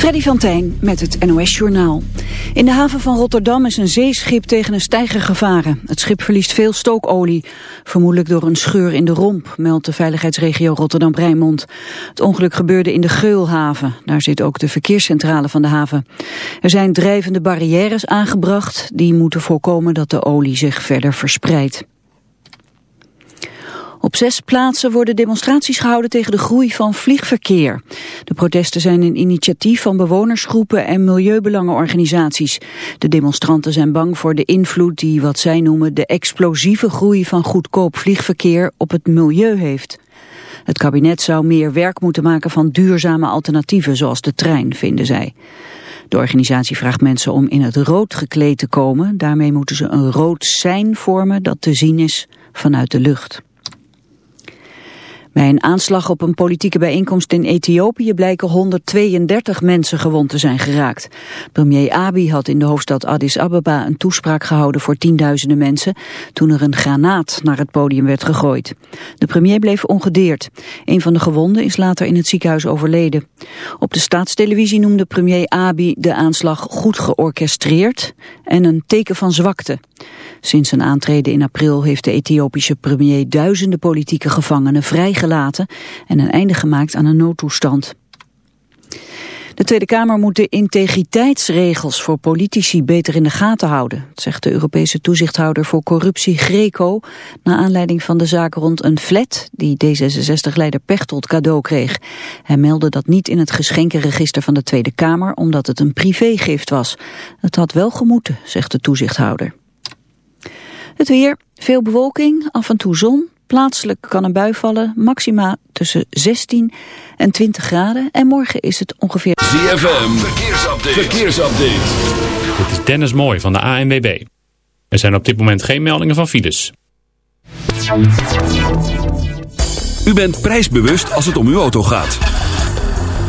Freddy van Tijn met het NOS-journaal. In de haven van Rotterdam is een zeeschip tegen een steiger gevaren. Het schip verliest veel stookolie, vermoedelijk door een scheur in de romp, meldt de veiligheidsregio Rotterdam-Rijnmond. Het ongeluk gebeurde in de Geulhaven. Daar zit ook de verkeerscentrale van de haven. Er zijn drijvende barrières aangebracht die moeten voorkomen dat de olie zich verder verspreidt. Op zes plaatsen worden demonstraties gehouden tegen de groei van vliegverkeer. De protesten zijn een initiatief van bewonersgroepen en milieubelangenorganisaties. De demonstranten zijn bang voor de invloed die wat zij noemen de explosieve groei van goedkoop vliegverkeer op het milieu heeft. Het kabinet zou meer werk moeten maken van duurzame alternatieven zoals de trein, vinden zij. De organisatie vraagt mensen om in het rood gekleed te komen. Daarmee moeten ze een rood sein vormen dat te zien is vanuit de lucht. Bij een aanslag op een politieke bijeenkomst in Ethiopië blijken 132 mensen gewond te zijn geraakt. Premier Abiy had in de hoofdstad Addis Ababa een toespraak gehouden voor tienduizenden mensen toen er een granaat naar het podium werd gegooid. De premier bleef ongedeerd. Een van de gewonden is later in het ziekenhuis overleden. Op de staatstelevisie noemde premier Abiy de aanslag goed georchestreerd en een teken van zwakte. Sinds zijn aantreden in april heeft de Ethiopische premier duizenden politieke gevangenen en een einde gemaakt aan een noodtoestand. De Tweede Kamer moet de integriteitsregels voor politici beter in de gaten houden, zegt de Europese toezichthouder voor corruptie Greco, na aanleiding van de zaak rond een flat die D66-leider Pechtold cadeau kreeg. Hij meldde dat niet in het geschenkenregister van de Tweede Kamer, omdat het een privégift was. Het had wel gemoeten, zegt de toezichthouder. Het weer, veel bewolking, af en toe zon. Plaatselijk kan een bui vallen, maxima tussen 16 en 20 graden. En morgen is het ongeveer... ZFM, verkeersupdate. verkeersupdate. Dit is Dennis Mooi van de ANWB. Er zijn op dit moment geen meldingen van files. U bent prijsbewust als het om uw auto gaat.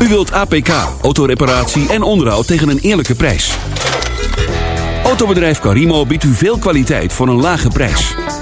U wilt APK, autoreparatie en onderhoud tegen een eerlijke prijs. Autobedrijf Carimo biedt u veel kwaliteit voor een lage prijs.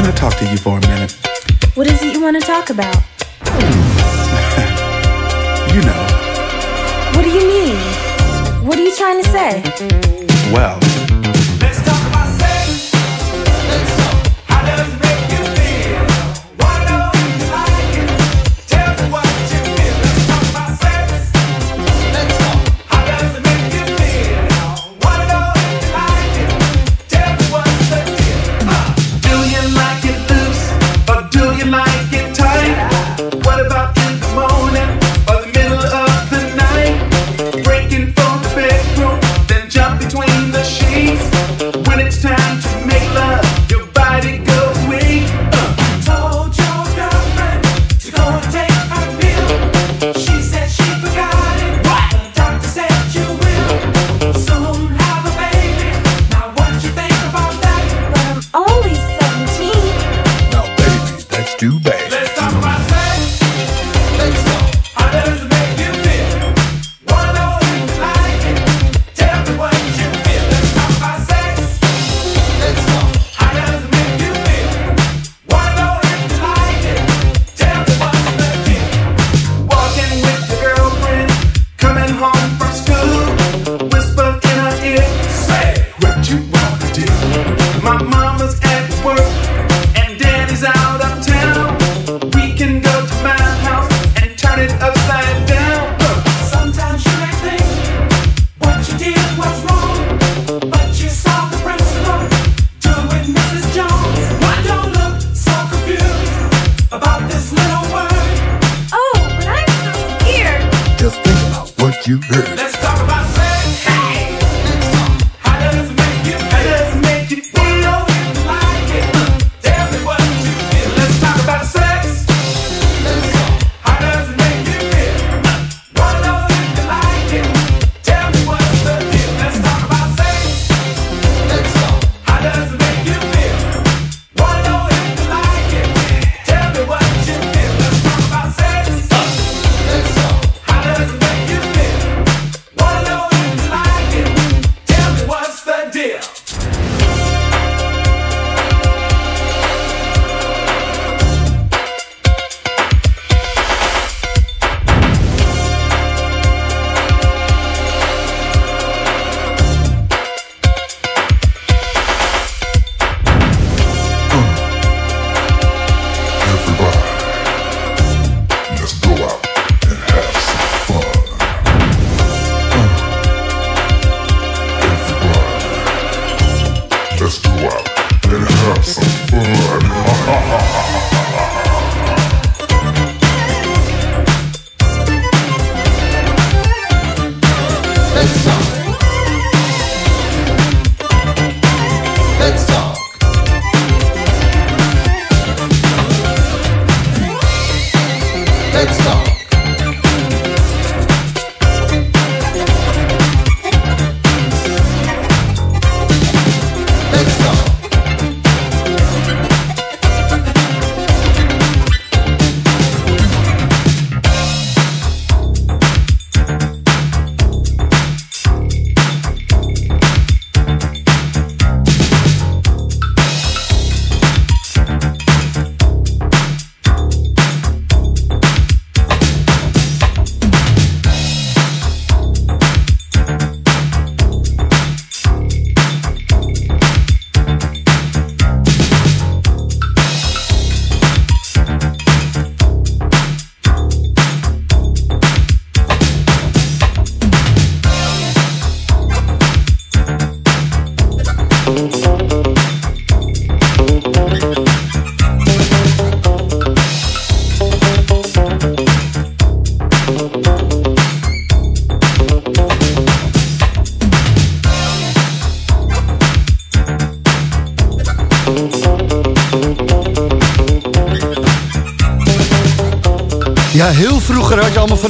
Can I talk to you for a minute? What is it you want to talk about? You know, What do you mean? What are you trying to say? well,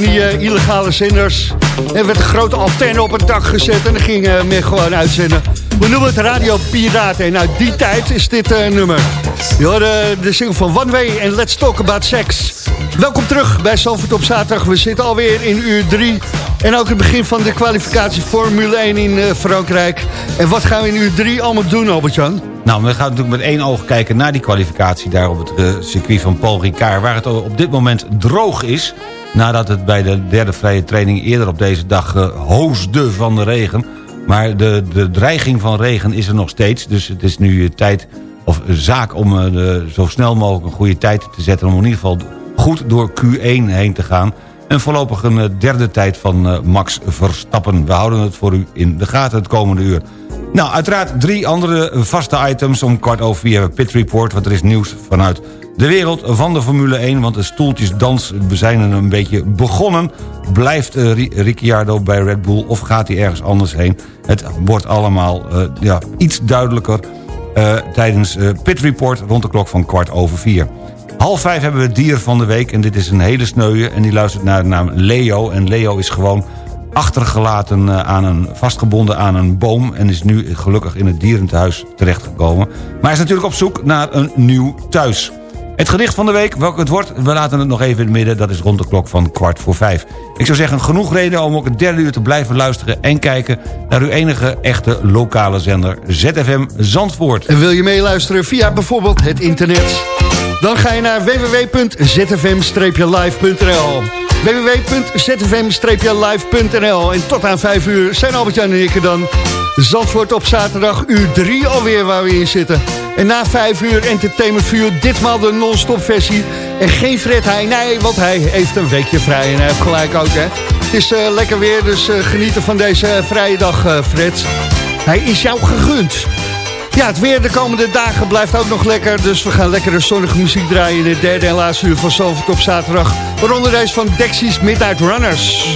van die eh, illegale zenders. Er werd een grote antenne op het dak gezet en dan ging eh, men gewoon uitzenden. We noemen het Radio Piraten en uit die tijd is dit eh, nummer. Je hoorde de single van One Way en Let's Talk About Sex. Welkom terug bij Zalvoort op zaterdag. We zitten alweer in uur 3 en ook het begin van de kwalificatie Formule 1 in Frankrijk. En wat gaan we in uur 3 allemaal doen, Albert-Jan? Nou, we gaan natuurlijk met één oog kijken naar die kwalificatie... daar op het circuit van Paul Ricard... waar het op dit moment droog is... nadat het bij de derde vrije training eerder op deze dag uh, hoosde van de regen. Maar de, de dreiging van regen is er nog steeds. Dus het is nu eh, tijd of eh, zaak om eh, de, zo snel mogelijk een goede tijd te zetten... om in ieder geval goed door Q1 heen te gaan... En voorlopig een eh, derde tijd van eh, Max Verstappen. We houden het voor u in de gaten het komende uur. Nou, uiteraard drie andere vaste items. Om kwart over vier Pit Report. Want er is nieuws vanuit de wereld van de Formule 1. Want de stoeltjesdans zijn een beetje begonnen. Blijft uh, Ricciardo bij Red Bull of gaat hij ergens anders heen? Het wordt allemaal uh, ja, iets duidelijker uh, tijdens Pit Report... rond de klok van kwart over vier. Half vijf hebben we het dier van de week. En dit is een hele sneuwe. En die luistert naar de naam Leo. En Leo is gewoon achtergelaten eh, aan een, vastgebonden aan een boom... en is nu gelukkig in het dierentehuis terechtgekomen. Maar hij is natuurlijk op zoek naar een nieuw thuis. Het gedicht van de week, welk het wordt, we laten het nog even in het midden. Dat is rond de klok van kwart voor vijf. Ik zou zeggen, genoeg reden om ook het derde uur te blijven luisteren... en kijken naar uw enige echte lokale zender ZFM Zandvoort. En wil je meeluisteren via bijvoorbeeld het internet? Dan ga je naar www.zfm-live.nl www.zfm-live.nl En tot aan 5 uur zijn Albert-Jan en ik er dan. Zandvoort op zaterdag, uur 3 alweer waar we in zitten. En na 5 uur Entertainment View, ditmaal de non-stop versie. En geen Fred Heij, nee, want hij heeft een weekje vrij en hij heeft gelijk ook, hè. Het is uh, lekker weer, dus uh, genieten van deze uh, vrije dag, Fred. Hij is jou gegund. Ja, het weer de komende dagen blijft ook nog lekker. Dus we gaan lekkere zonnige muziek draaien in het derde en laatste uur van Zalvoort op zaterdag. Waaronder deze van Dexys Midnight Runners.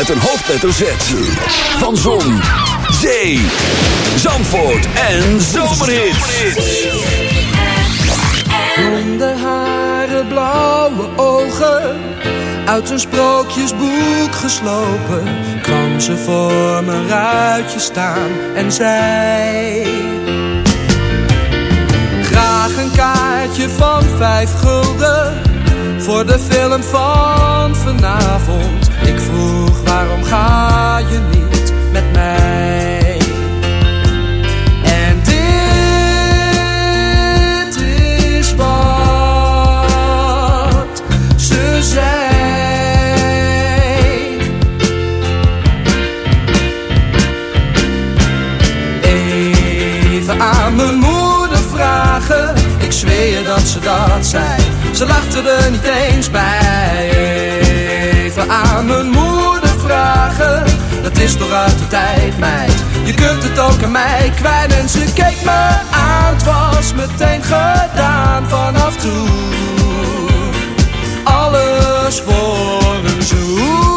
Met een hoofdletter Z. Van Zon, Zee, Zandvoort en Zomerhits. Blonde haren, blauwe ogen, uit een sprookjesboek geslopen, kwam ze voor mijn ruitje staan en zei: Graag een kaartje van vijf gulden voor de film van vanavond. Ik vroeg waarom ga je niet met mij? En dit is wat ze zei. Even aan mijn moeder vragen, ik zweer dat ze dat zei. Ze lachte er niet eens bij. Dat is toch uit de tijd, meid. Je kunt het ook aan mij kwijt en ze keek me aan. Het was meteen gedaan vanaf toen. Alles voor een zoen.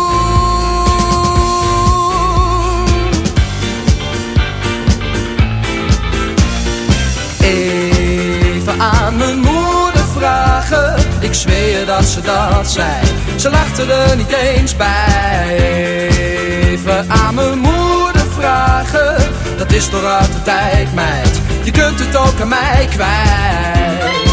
Even aan mijn moeder vragen, ik zweer dat ze dat zei. Ze lachte er niet eens bij. Even aan mijn moeder vragen, dat is toch uit de tijd, meid. Je kunt het ook aan mij kwijt.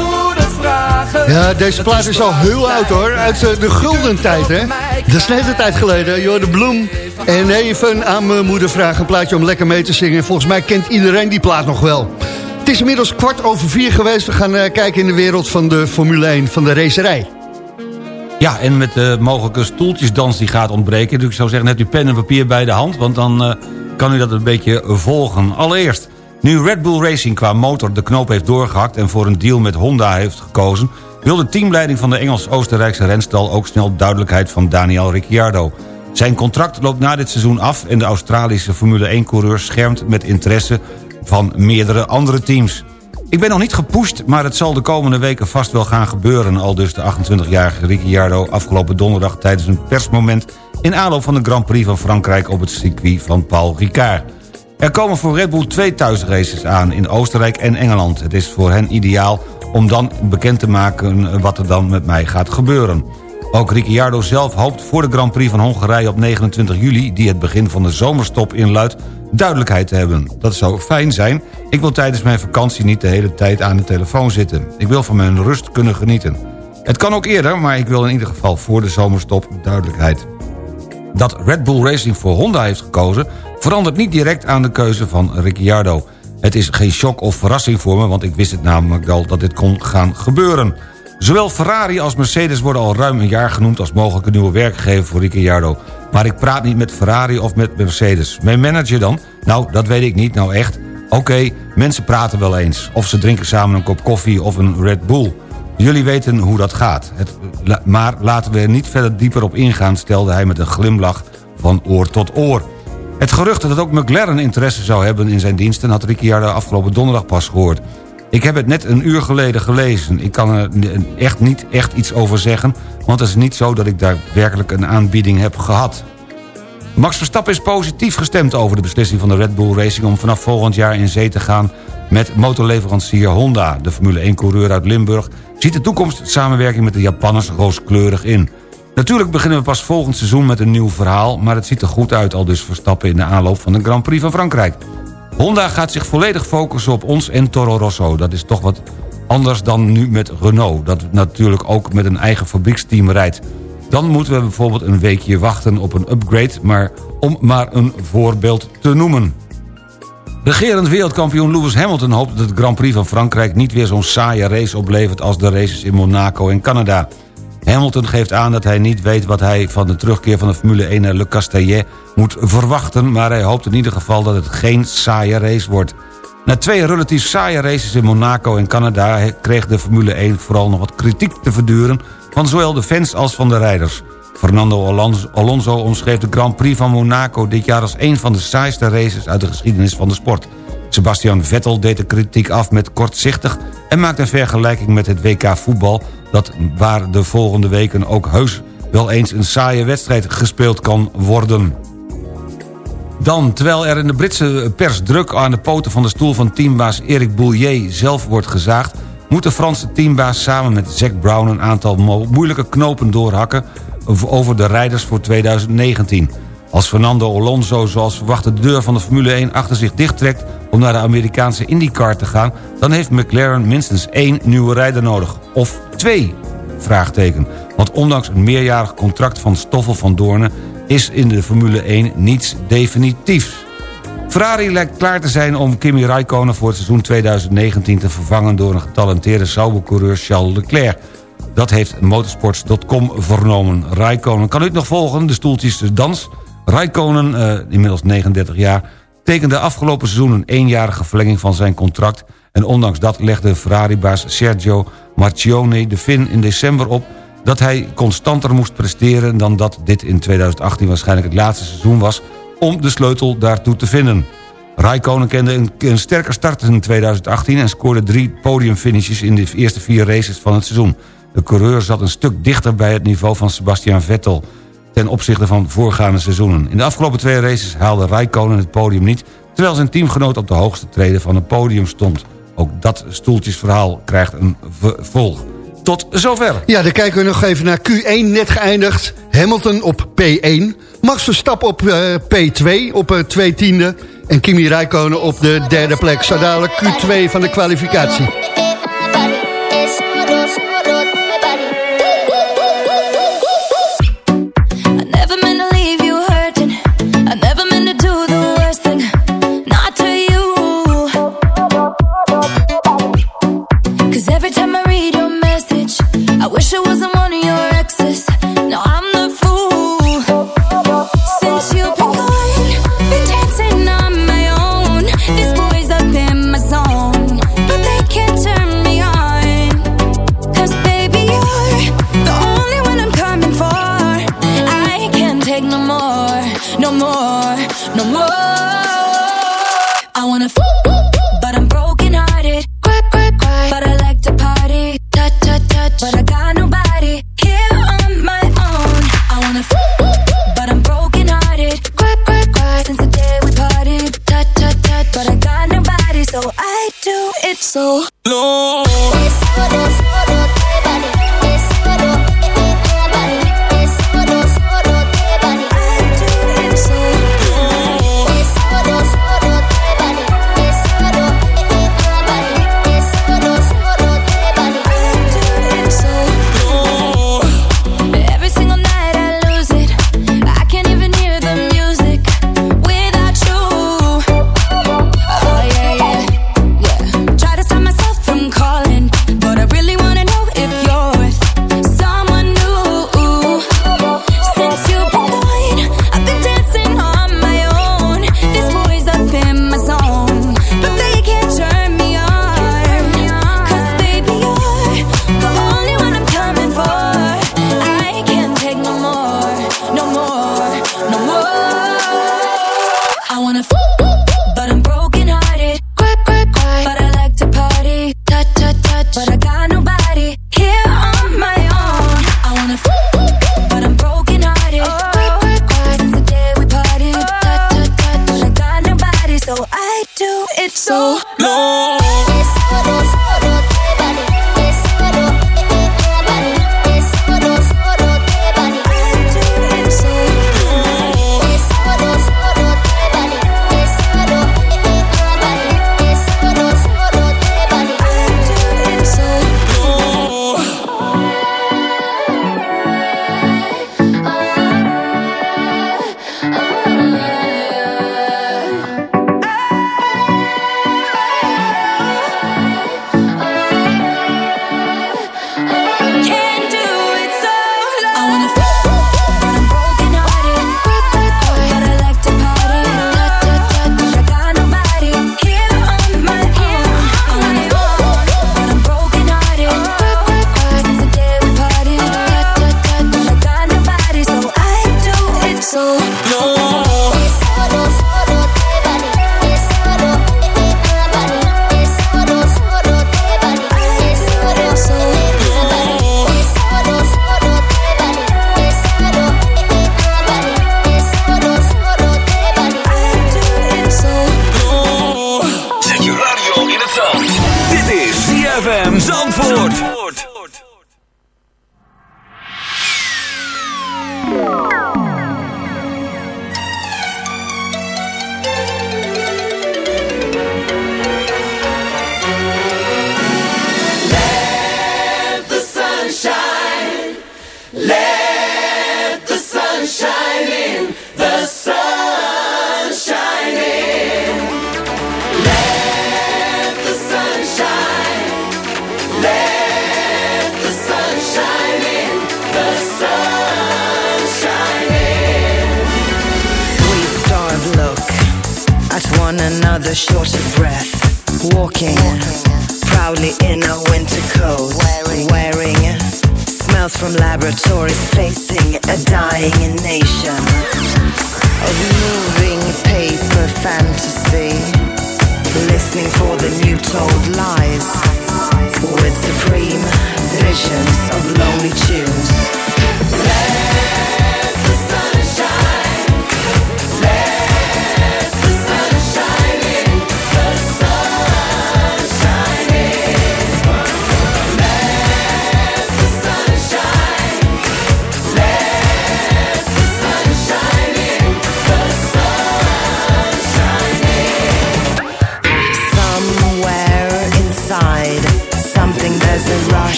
Ja, deze plaat is al heel oud hoor. Uit eh, de gulden tijd, hè? Dat is net een tijd geleden. Joh, de bloem. En even aan mijn moeder vragen een plaatje om lekker mee te zingen. Volgens mij kent iedereen die plaat nog wel. Het is inmiddels kwart over vier geweest. We gaan eh, kijken in de wereld van de Formule 1, van de racerij. Ja, en met de mogelijke stoeltjesdans die gaat ontbreken... dus ik zou zeggen, net uw pen en papier bij de hand... want dan eh, kan u dat een beetje volgen. Allereerst, nu Red Bull Racing qua motor de knoop heeft doorgehakt... en voor een deal met Honda heeft gekozen... wil de teamleiding van de Engels-Oostenrijkse renstal... ook snel duidelijkheid van Daniel Ricciardo. Zijn contract loopt na dit seizoen af... en de Australische Formule 1-coureur schermt met interesse van meerdere andere teams. Ik ben nog niet gepusht, maar het zal de komende weken vast wel gaan gebeuren... al dus de 28-jarige Ricciardo afgelopen donderdag... tijdens een persmoment in aanloop van de Grand Prix van Frankrijk... op het circuit van Paul Ricard. Er komen voor Red Bull twee thuisraces aan in Oostenrijk en Engeland. Het is voor hen ideaal om dan bekend te maken wat er dan met mij gaat gebeuren. Ook Ricciardo zelf hoopt voor de Grand Prix van Hongarije op 29 juli... die het begin van de zomerstop inluidt, duidelijkheid te hebben. Dat zou fijn zijn. Ik wil tijdens mijn vakantie niet de hele tijd aan de telefoon zitten. Ik wil van mijn rust kunnen genieten. Het kan ook eerder, maar ik wil in ieder geval voor de zomerstop duidelijkheid. Dat Red Bull Racing voor Honda heeft gekozen... verandert niet direct aan de keuze van Ricciardo. Het is geen shock of verrassing voor me... want ik wist het namelijk al dat dit kon gaan gebeuren. Zowel Ferrari als Mercedes worden al ruim een jaar genoemd... als mogelijke nieuwe werkgever voor Ricciardo. Maar ik praat niet met Ferrari of met Mercedes. Mijn manager dan? Nou, dat weet ik niet, nou echt. Oké, mensen praten wel eens. Of ze drinken samen een kop koffie of een Red Bull... Jullie weten hoe dat gaat. Het, maar laten we er niet verder dieper op ingaan... stelde hij met een glimlach van oor tot oor. Het gerucht dat ook McLaren interesse zou hebben in zijn diensten... had Ricciardo afgelopen donderdag pas gehoord. Ik heb het net een uur geleden gelezen. Ik kan er echt niet echt iets over zeggen... want het is niet zo dat ik daar werkelijk een aanbieding heb gehad. Max Verstappen is positief gestemd over de beslissing van de Red Bull Racing... om vanaf volgend jaar in zee te gaan met motorleverancier Honda. De Formule 1-coureur uit Limburg ziet de toekomst samenwerking met de Japanners rooskleurig in. Natuurlijk beginnen we pas volgend seizoen met een nieuw verhaal... maar het ziet er goed uit al dus Verstappen in de aanloop van de Grand Prix van Frankrijk. Honda gaat zich volledig focussen op ons en Toro Rosso. Dat is toch wat anders dan nu met Renault... dat natuurlijk ook met een eigen fabrieksteam rijdt. Dan moeten we bijvoorbeeld een weekje wachten op een upgrade... maar om maar een voorbeeld te noemen. Regerend wereldkampioen Lewis Hamilton hoopt dat het Grand Prix van Frankrijk... niet weer zo'n saaie race oplevert als de races in Monaco en Canada. Hamilton geeft aan dat hij niet weet wat hij van de terugkeer van de Formule 1 naar Le Castellet moet verwachten... maar hij hoopt in ieder geval dat het geen saaie race wordt. Na twee relatief saaie races in Monaco en Canada... kreeg de Formule 1 vooral nog wat kritiek te verduren... van zowel de fans als van de rijders. Fernando Alonso, omschreef de Grand Prix van Monaco dit jaar... als een van de saaiste races uit de geschiedenis van de sport. Sebastian Vettel deed de kritiek af met kortzichtig... en maakte een vergelijking met het WK voetbal... dat waar de volgende weken ook heus wel eens een saaie wedstrijd gespeeld kan worden. Dan, terwijl er in de Britse pers druk aan de poten van de stoel van teambaas Eric Boulier zelf wordt gezaagd... moet de Franse teambaas samen met Zack Brown een aantal mo- moeilijke knopen doorhakken over de rijders voor 2019. Als Fernando Alonso zoals verwacht de deur van de Formule 1 achter zich dichttrekt... om naar de Amerikaanse IndyCar te gaan... dan heeft McLaren minstens één nieuwe rijder nodig. Of twee? Vraagteken. Want ondanks een meerjarig contract van Stoffel van Doornen... is in de Formule 1 niets definitiefs. Ferrari lijkt klaar te zijn om Kimi Raikkonen voor het seizoen 2019 te vervangen... door een getalenteerde Sauber-coureur Charles Leclerc. Dat heeft motorsports.com vernomen. Raikkonen, kan u het nog volgen? De stoeltjes de dans. Raikkonen, eh, inmiddels 39 jaar... tekende afgelopen seizoen een eenjarige verlenging van zijn contract... en ondanks dat legde Ferrari-baas Sergio Marchione de Fin in december op... dat hij constanter moest presteren dan dat dit in 2018 waarschijnlijk het laatste seizoen was... om de sleutel daartoe te vinden. Raikkonen kende een, een sterke start in 2018... en scoorde drie podiumfinishes in de eerste vier races van het seizoen. De coureur zat een stuk dichter bij het niveau van Sebastian Vettel... ten opzichte van voorgaande seizoenen. In de afgelopen twee races haalde Raikkonen het podium niet... terwijl zijn teamgenoot op de hoogste treden van het podium stond. Ook dat stoeltjesverhaal krijgt een vervolg. Tot zover. Ja, dan kijken we nog even naar Q1, net geëindigd. Hamilton op P1. Max Verstappen op eh, P2, op eh, twee tiende. En Kimi Räikkönen op de derde plek. Zo dadelijk Q2 van de kwalificatie. So low.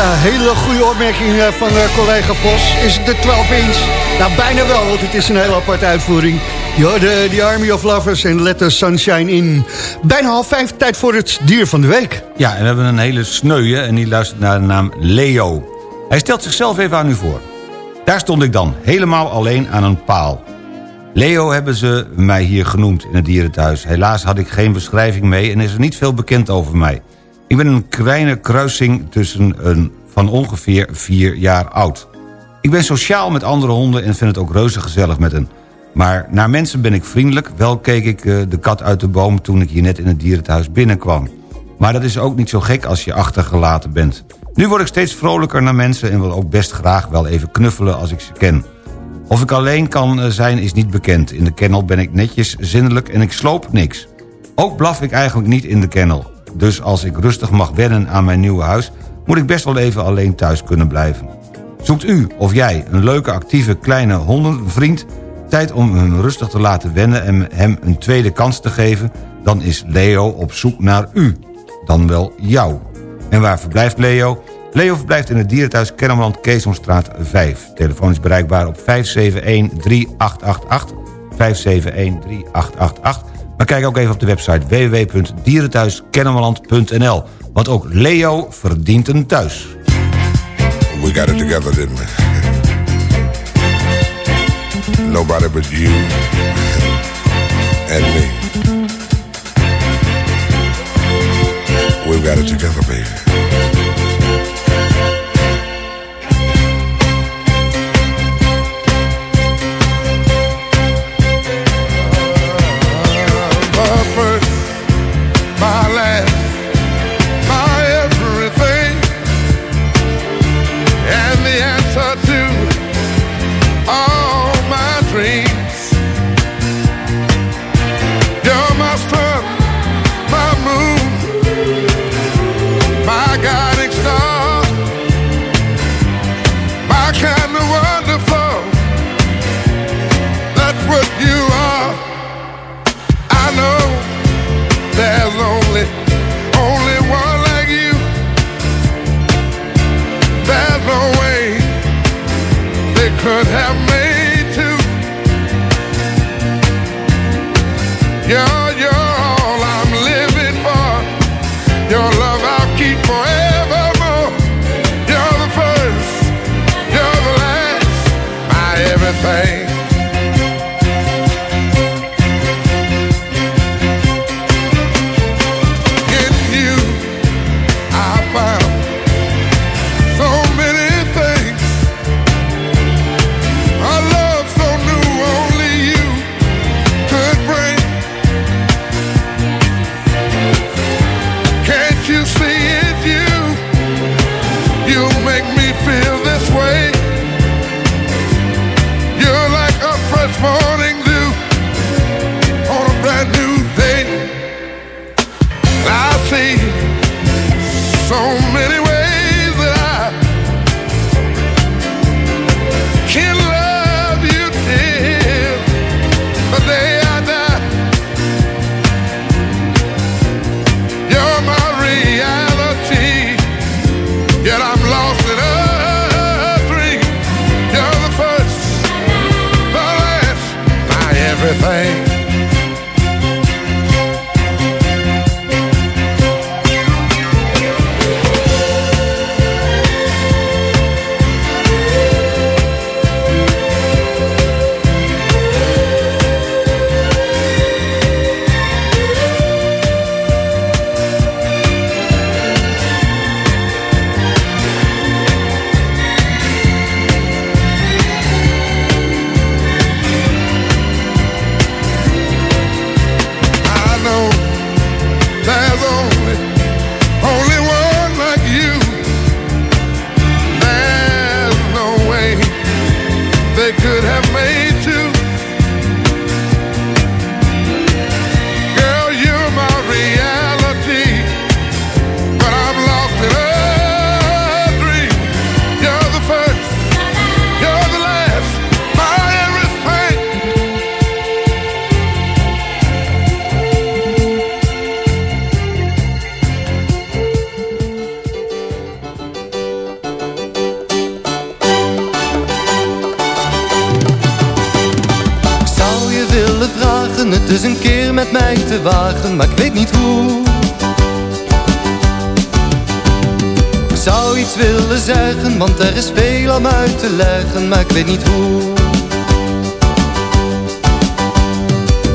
Ja, hele goede opmerking eh, van eh, collega Vos. Is het de 12 inch? Nou, bijna wel, want het is een hele aparte uitvoering. Je hoorde The Army of Lovers en Let the Sunshine in. Bijna half vijf, tijd voor het dier van de week. Ja, en we hebben een hele sneuwe en die luistert naar de naam Leo. Hij stelt zichzelf even aan u voor. Daar stond ik dan, helemaal alleen aan een paal. Leo hebben ze mij hier genoemd in het dierenthuis. Helaas had ik geen beschrijving mee en is er niet veel bekend over mij. Ik ben een kleine kruising tussen een van ongeveer vier jaar oud. Ik ben sociaal met andere honden en vind het ook reuze gezellig met hen. Maar naar mensen ben ik vriendelijk. Wel keek ik eh, de kat uit de boom toen ik hier net in het dierenthuis binnenkwam. Maar dat is ook niet zo gek als je achtergelaten bent. Nu word ik steeds vrolijker naar mensen en wil ook best graag wel even knuffelen als ik ze ken. Of ik alleen kan eh, zijn is niet bekend. In de kennel ben ik netjes, zinnelijk en ik sloop niks. Ook blaf ik eigenlijk niet in de kennel. Dus als ik rustig mag wennen aan mijn nieuwe huis... moet ik best wel even alleen thuis kunnen blijven. Zoekt u of jij een leuke, actieve, kleine hondenvriend... tijd om hem rustig te laten wennen en hem een tweede kans te geven... dan is Leo op zoek naar u. Dan wel jou. En waar verblijft Leo? Leo verblijft in het dierenthuis Kennemerland Keesomstraat 5. Telefoon is bereikbaar op 571-3888. 571-3888. Maar kijk ook even op de website www.dierenthuiskennemerland.nl. Want ook Leo verdient een thuis. We got it together, didn't we? Nobody but you and me. We've got it together, baby. Het dus een keer met mij te wagen, maar ik weet niet hoe. Ik zou iets willen zeggen, want er is veel om uit te leggen, maar ik weet niet hoe.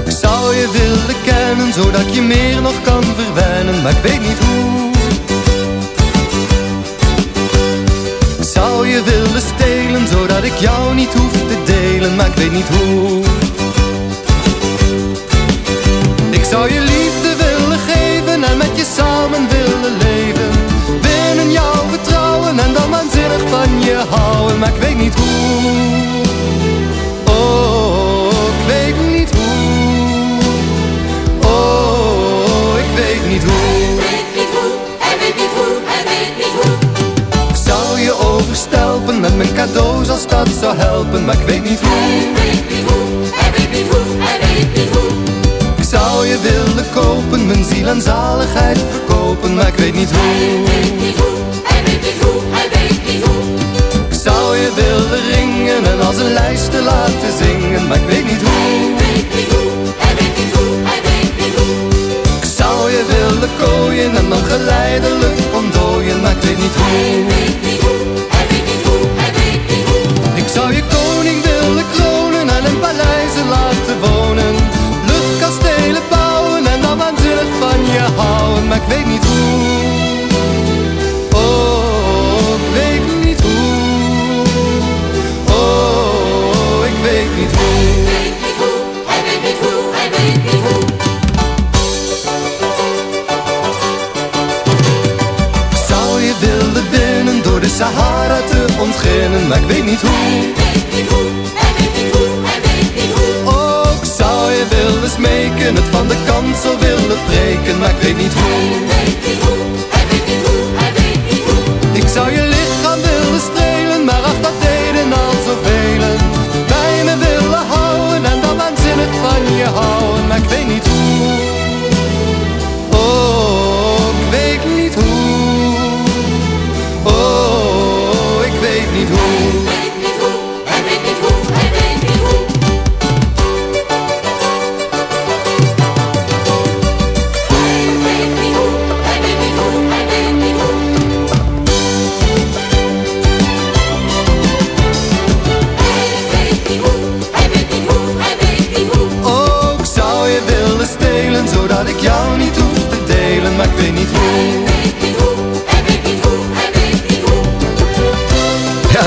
Ik zou je willen kennen, zodat je meer nog kan verwennen, maar ik weet niet hoe. Ik zou je willen stelen, zodat ik jou niet hoef te delen, maar ik weet niet hoe. Zou je liefde willen geven en met je samen willen leven. Binnen jouw vertrouwen en dan waanzinnig van je houden, maar ik weet niet hoe. Oh, ik weet niet hoe. Oh, ik weet niet hoe. Ik zou je overstelpen met mijn cadeaus als dat zou helpen, maar ik weet niet hoe. je willen kopen, mijn ziel en zaligheid verkopen, maar ik weet niet hoe. Hij weet niet hoe, hij weet niet hoe, hij weet niet hoe. Ik zou je willen ringen en als een lijst te laten zingen, maar ik weet niet hoe. Hij weet niet hoe, hij weet niet hoe, hij weet niet hoe. Ik zou je willen kooien en dan geleidelijk ontdooien, maar ik weet niet hoe. Weet niet hoe. Ik weet niet hoe. Oh, ik weet niet hoe. Oh, ik weet niet hoe. Ik zou je willen winnen door de Sahara te ontginnen, maar ik weet niet hoe. Oh, ik zou je willen smeken, het van de kansel breken, maar ik niet hoe.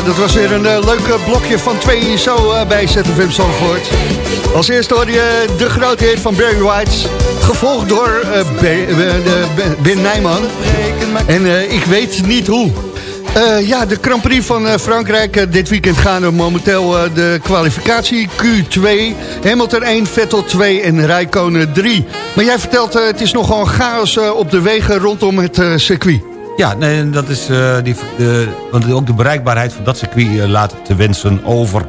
Dat was weer een eh, leuk eh, blokje van twee zo eh, bij ZFM Zandvoort. Als eerste hoorde je de grote van Barry White. Gevolgd door Ben Nijman. En ik weet niet hoe. Ja, de Grand Prix van Frankrijk. dit weekend gaan er momenteel de kwalificatie Q2. Hamilton 1, Vettel 2 en Rijkonen 3. Maar jij vertelt, het is nogal chaos op de wegen rondom het circuit. Ja, nee, dat is, eh, die, want ook de bereikbaarheid van dat circuit eh, laat te wensen over.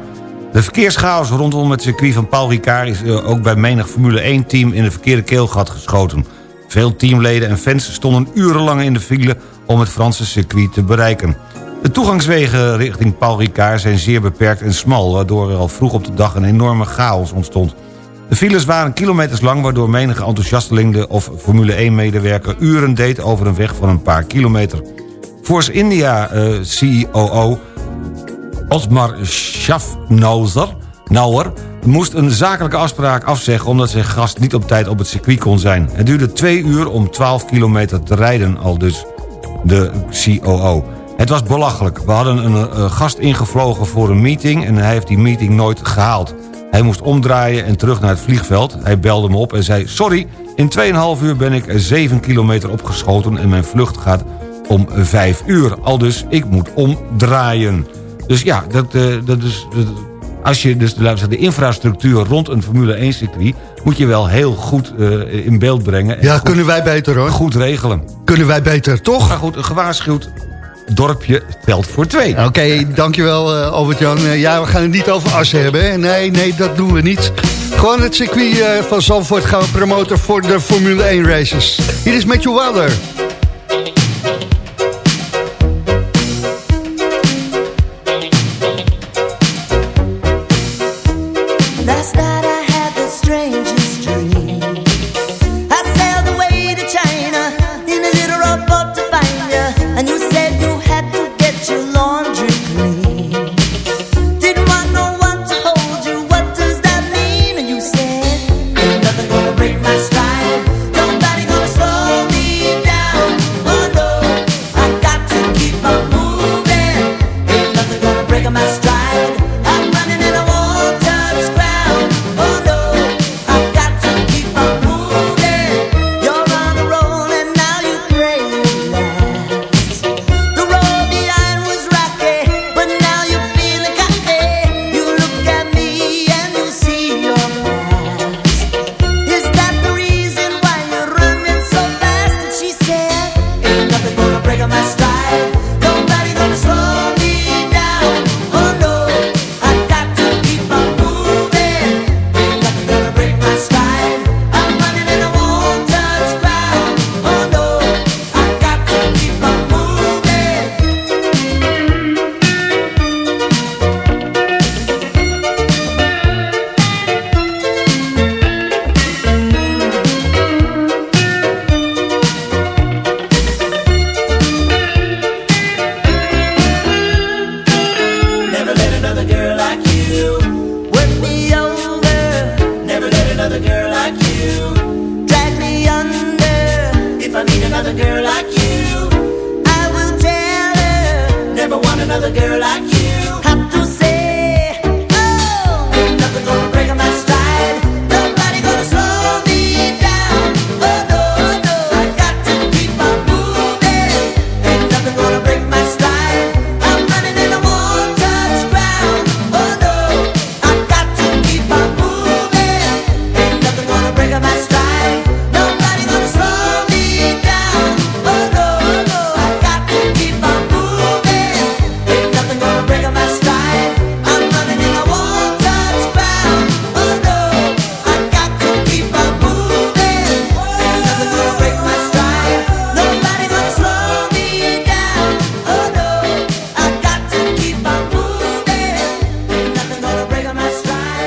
De verkeerschaos rondom het circuit van Paul Ricard... is eh, ook bij menig Formule 1-team in de verkeerde keelgat geschoten. Veel teamleden en fans stonden urenlang in de file... om het Franse circuit te bereiken. De toegangswegen richting Paul Ricard zijn zeer beperkt en smal... waardoor er al vroeg op de dag een enorme chaos ontstond. De files waren kilometers lang... waardoor menige enthousiasteling of Formule 1-medewerker... uren deed over een weg van een paar kilometer. Force India eh, CEO Osmar Schaffnauzer Nauer moest een zakelijke afspraak afzeggen... omdat zijn gast niet op tijd op het circuit kon zijn. Het duurde twee uur om 12 kilometer te rijden, al dus de COO. Het was belachelijk. We hadden een eh, gast ingevlogen voor een meeting... en hij heeft die meeting nooit gehaald. Hij moest omdraaien en terug naar het vliegveld. Hij belde me op en zei... Sorry, in 2,5 uur ben ik 7 kilometer opgeschoten... en mijn vlucht gaat om 5 uur. Al dus, ik moet omdraaien. Dus ja, dat, eh, dat is... dat- als je dus laten zeggen, de infrastructuur rond een Formule 1 circuit... moet je wel heel goed eh, in beeld brengen. en Ja, goed- kunnen wij beter hoor. Goed regelen. Kunnen wij beter, toch? Maar goed, een gewaarschuwd dorpje telt voor twee. Oké, dankjewel uh, Albert-Jan. Eh, ja, we gaan het niet over Assen hebben. Nee, nee, dat doen we niet. Gewoon het circuit eh, van Zandvoort gaan we promoten voor de Formule 1 races. Hier is Matthew Wilder.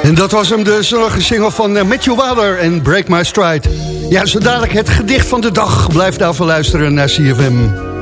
En dat was hem, de zonnige single van eh, Matthew Wader en Break My Stride. Ja, zo dadelijk het gedicht van de dag. Blijf daarvoor luisteren naar CFM.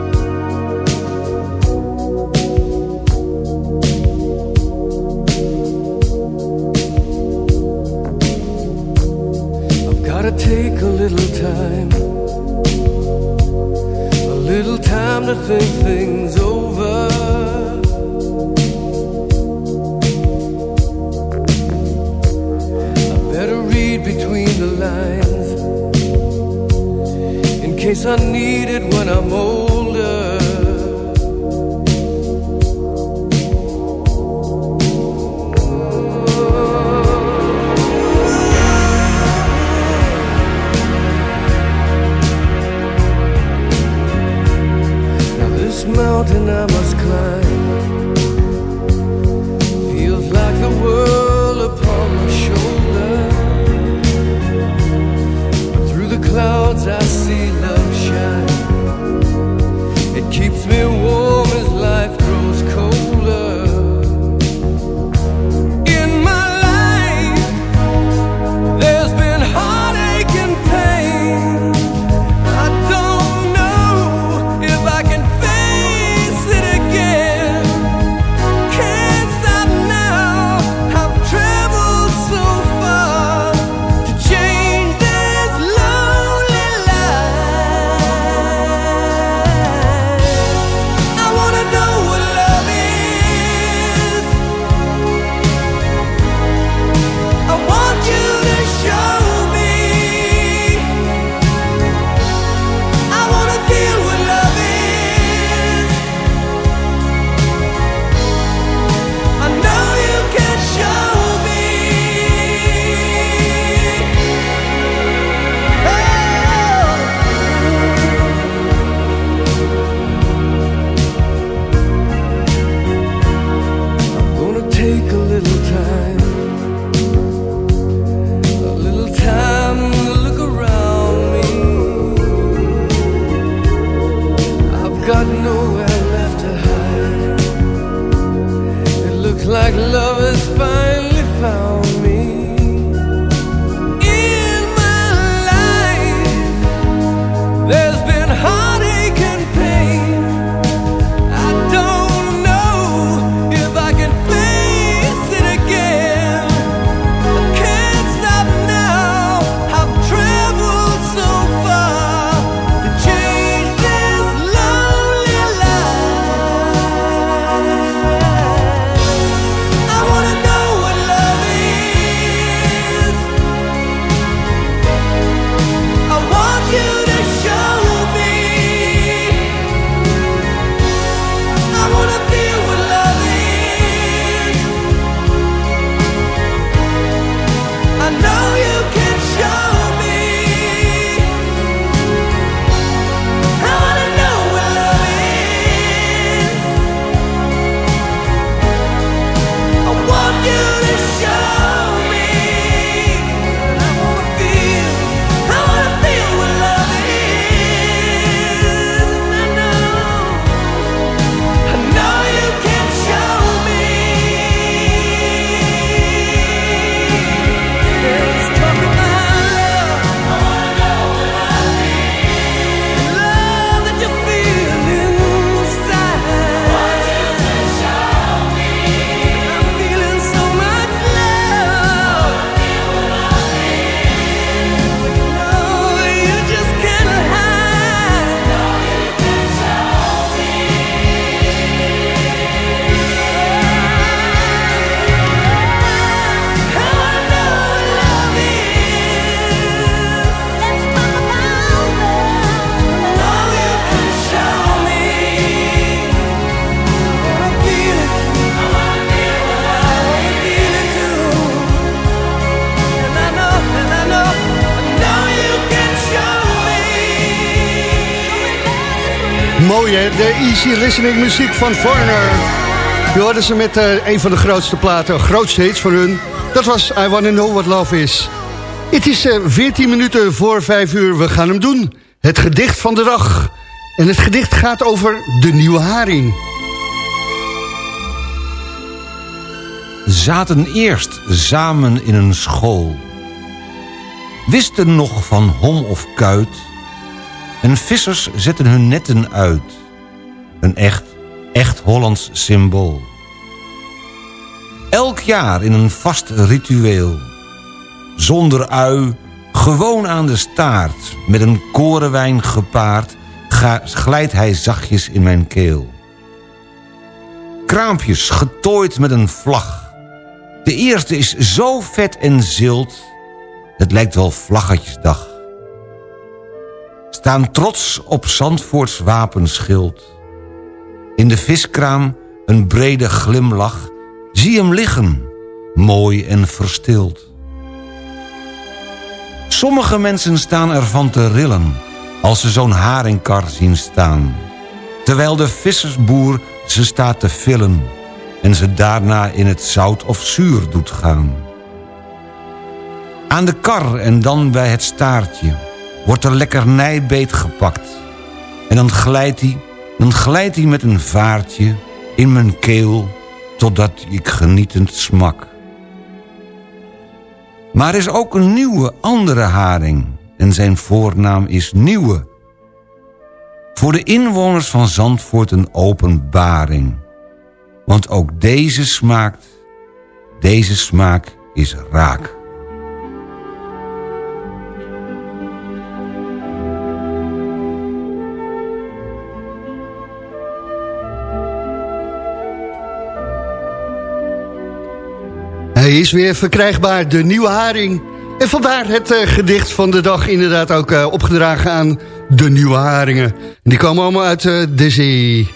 Easy listening muziek van Foreigner. Je hoorde ze met eh, een van de grootste platen, grootste hits van hun. Dat was I Wanna Know What Love Is. Het is eh 14 minuten voor 5 uur, we gaan hem doen. Het gedicht van de dag. En het gedicht gaat over de nieuwe haring. Zaten eerst samen in een school. Wisten nog van hom of kuit. En vissers zetten hun netten uit. Een echt, echt Hollands symbool. Elk jaar in een vast ritueel. Zonder ui, gewoon aan de staart. Met een korenwijn gepaard. glijdt hij zachtjes in mijn keel. Kraampjes getooid met een vlag. De eerste is zo vet en zilt. Het lijkt wel Vlaggetjesdag. Staan trots op Zandvoorts wapenschild. In de viskraam een brede glimlach. Zie hem liggen, mooi en verstild. Sommige mensen staan ervan te rillen... als ze zo'n haringkar zien staan. Terwijl de vissersboer ze staat te villen... en ze daarna in het zout of zuur doet gaan. Aan de kar en dan bij het staartje... wordt er lekkernijbeet gepakt. En dan glijdt hij, dan glijdt hij met een vaartje... in mijn keel, totdat ik genietend smak. Maar er is ook een nieuwe, andere haring... en zijn voornaam is Nieuwe... Voor de inwoners van Zandvoort een openbaring. Want ook deze smaakt, deze smaak is raak. Is weer verkrijgbaar, de nieuwe haring. En vandaar het eh, gedicht van de dag inderdaad ook eh, opgedragen aan de nieuwe haringen. En die komen allemaal uit eh, de zee.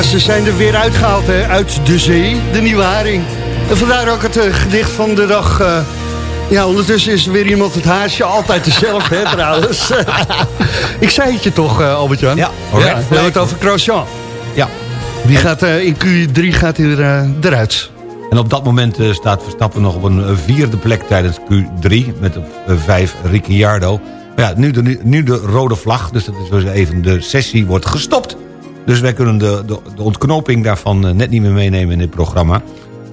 Ja, ze zijn er weer uitgehaald hè, uit de zee, de nieuwe haring. En vandaar ook het eh, gedicht van de dag. eh, ja, ondertussen is er weer iemand het haasje. Altijd dezelfde, hè, trouwens. Ik zei het je toch, eh, Albert-Jan? Ja, alright. we hebben het over Croissant. Ja. Die gaat eh, in Q3 gaat hij er, eruit. En op dat moment staat Verstappen nog op een vierde plek tijdens Q3... met op vijf Ricciardo. Maar ja, nu de, nu de rode vlag, dus dat is dus even de sessie wordt gestopt. Dus wij kunnen de, de, de ontknoping daarvan eh, net niet meer meenemen in dit programma.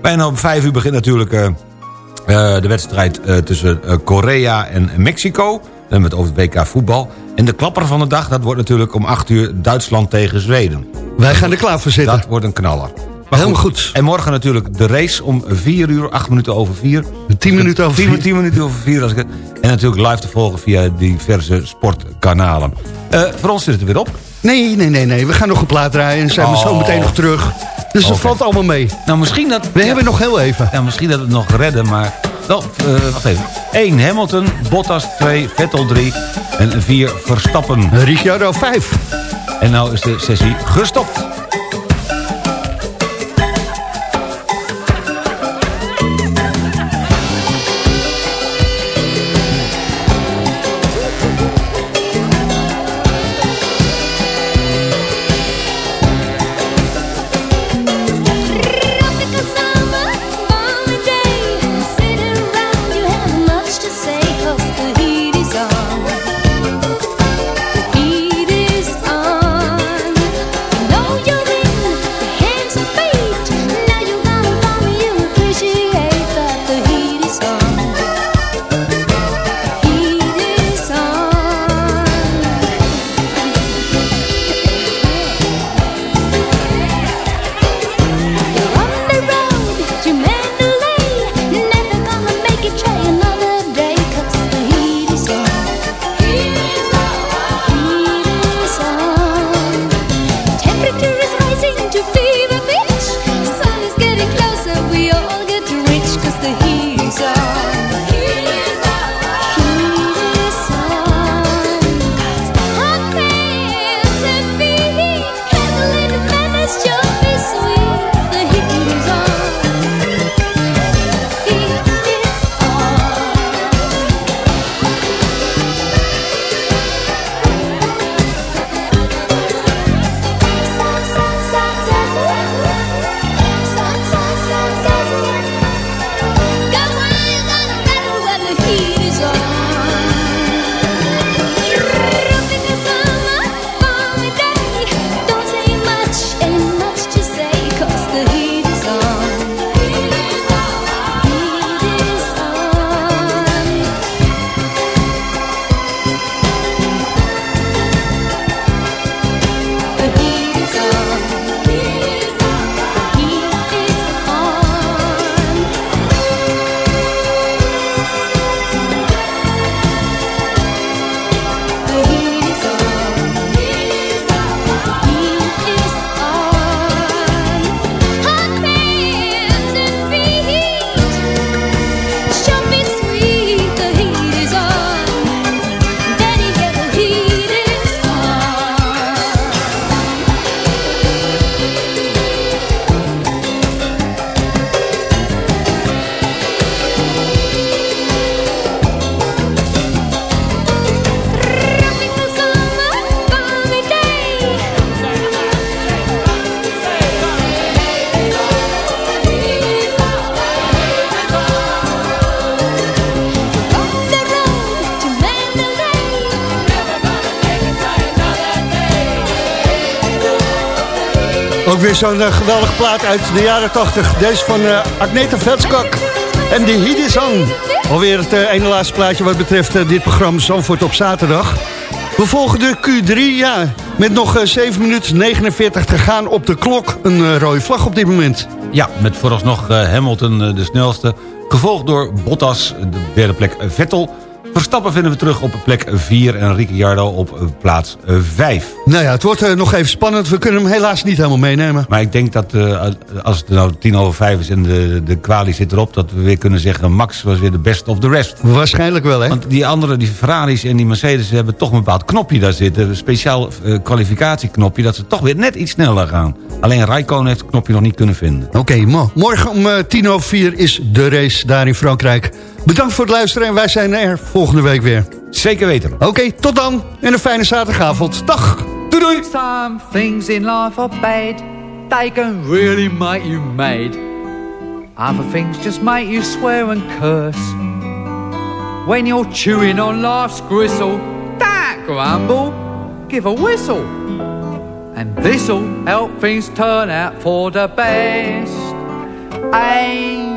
Bijna om vijf uur begint natuurlijk eh, eh, de wedstrijd tussen Korea en Mexico... En met over het WK voetbal. En de klapper van de dag, dat wordt natuurlijk om 8 uur Duitsland tegen Zweden. Wij gaan er klaar voor zitten. Dat wordt een knaller. Maar Helemaal goed. En morgen natuurlijk de race om 4 uur, 8 minuten over 4. 10 minuten over 10, 4. 10 minuten over 4. Als ik het, en natuurlijk live te volgen via diverse sportkanalen. Voor ons zit het er weer op. Nee, nee, nee, nee. We gaan nog een plaat draaien en zijn we zo Oh. meteen nog terug. Dus dat Oké. valt allemaal mee. Nou, misschien dat... We hebben nog heel even. Ja, misschien dat we het nog redden, maar... Wel, eh, wacht even. 1 Hamilton, Bottas 2, Vettel 3 en 4 Verstappen. Ricciardo 5. En nou is de sessie gestopt. Ook weer zo'n eh, geweldige plaat uit de jaren 80. Deze van eh Agneta Vetskak. En de on. Alweer het eh, ene laatste plaatje wat betreft dit programma Zandvoort op zaterdag. We volgen de Q3, ja. Met nog eh, 7 minuten 49 te gaan op de klok. Een rode vlag op dit moment. Ja, met vooralsnog Hamilton de snelste. Gevolgd door Bottas, de derde plek Vettel. Verstappen vinden we terug op plek 4 en Ricciardo op eh, plaats 5. Nou ja, het wordt eh, nog even spannend. We kunnen hem helaas niet helemaal meenemen. Maar ik denk dat eh, als het nou tien over vijf is en de, de kwalie zit erop... dat we weer kunnen zeggen Max was weer de best of the rest. Waarschijnlijk wel, hè? Want die andere, die Ferraris en die Mercedes... hebben toch een bepaald knopje daar zitten. Een speciaal eh, kwalificatieknopje... dat ze toch weer net iets sneller gaan. Alleen Raikkonen heeft het knopje nog niet kunnen vinden. Oké, mo- morgen om eh, tien over vier is de race daar in Frankrijk. Bedankt voor het luisteren en wij zijn er volgende week weer. Zeker weten. Oké, tot dan en een fijne zaterdagavond. Dag! Doei doei! Some things in life are bad. They can really make you mad. Other things just make you swear and curse. When you're chewing on life's gristle, don't grumble, give a whistle. And this'll help things turn out for the best. And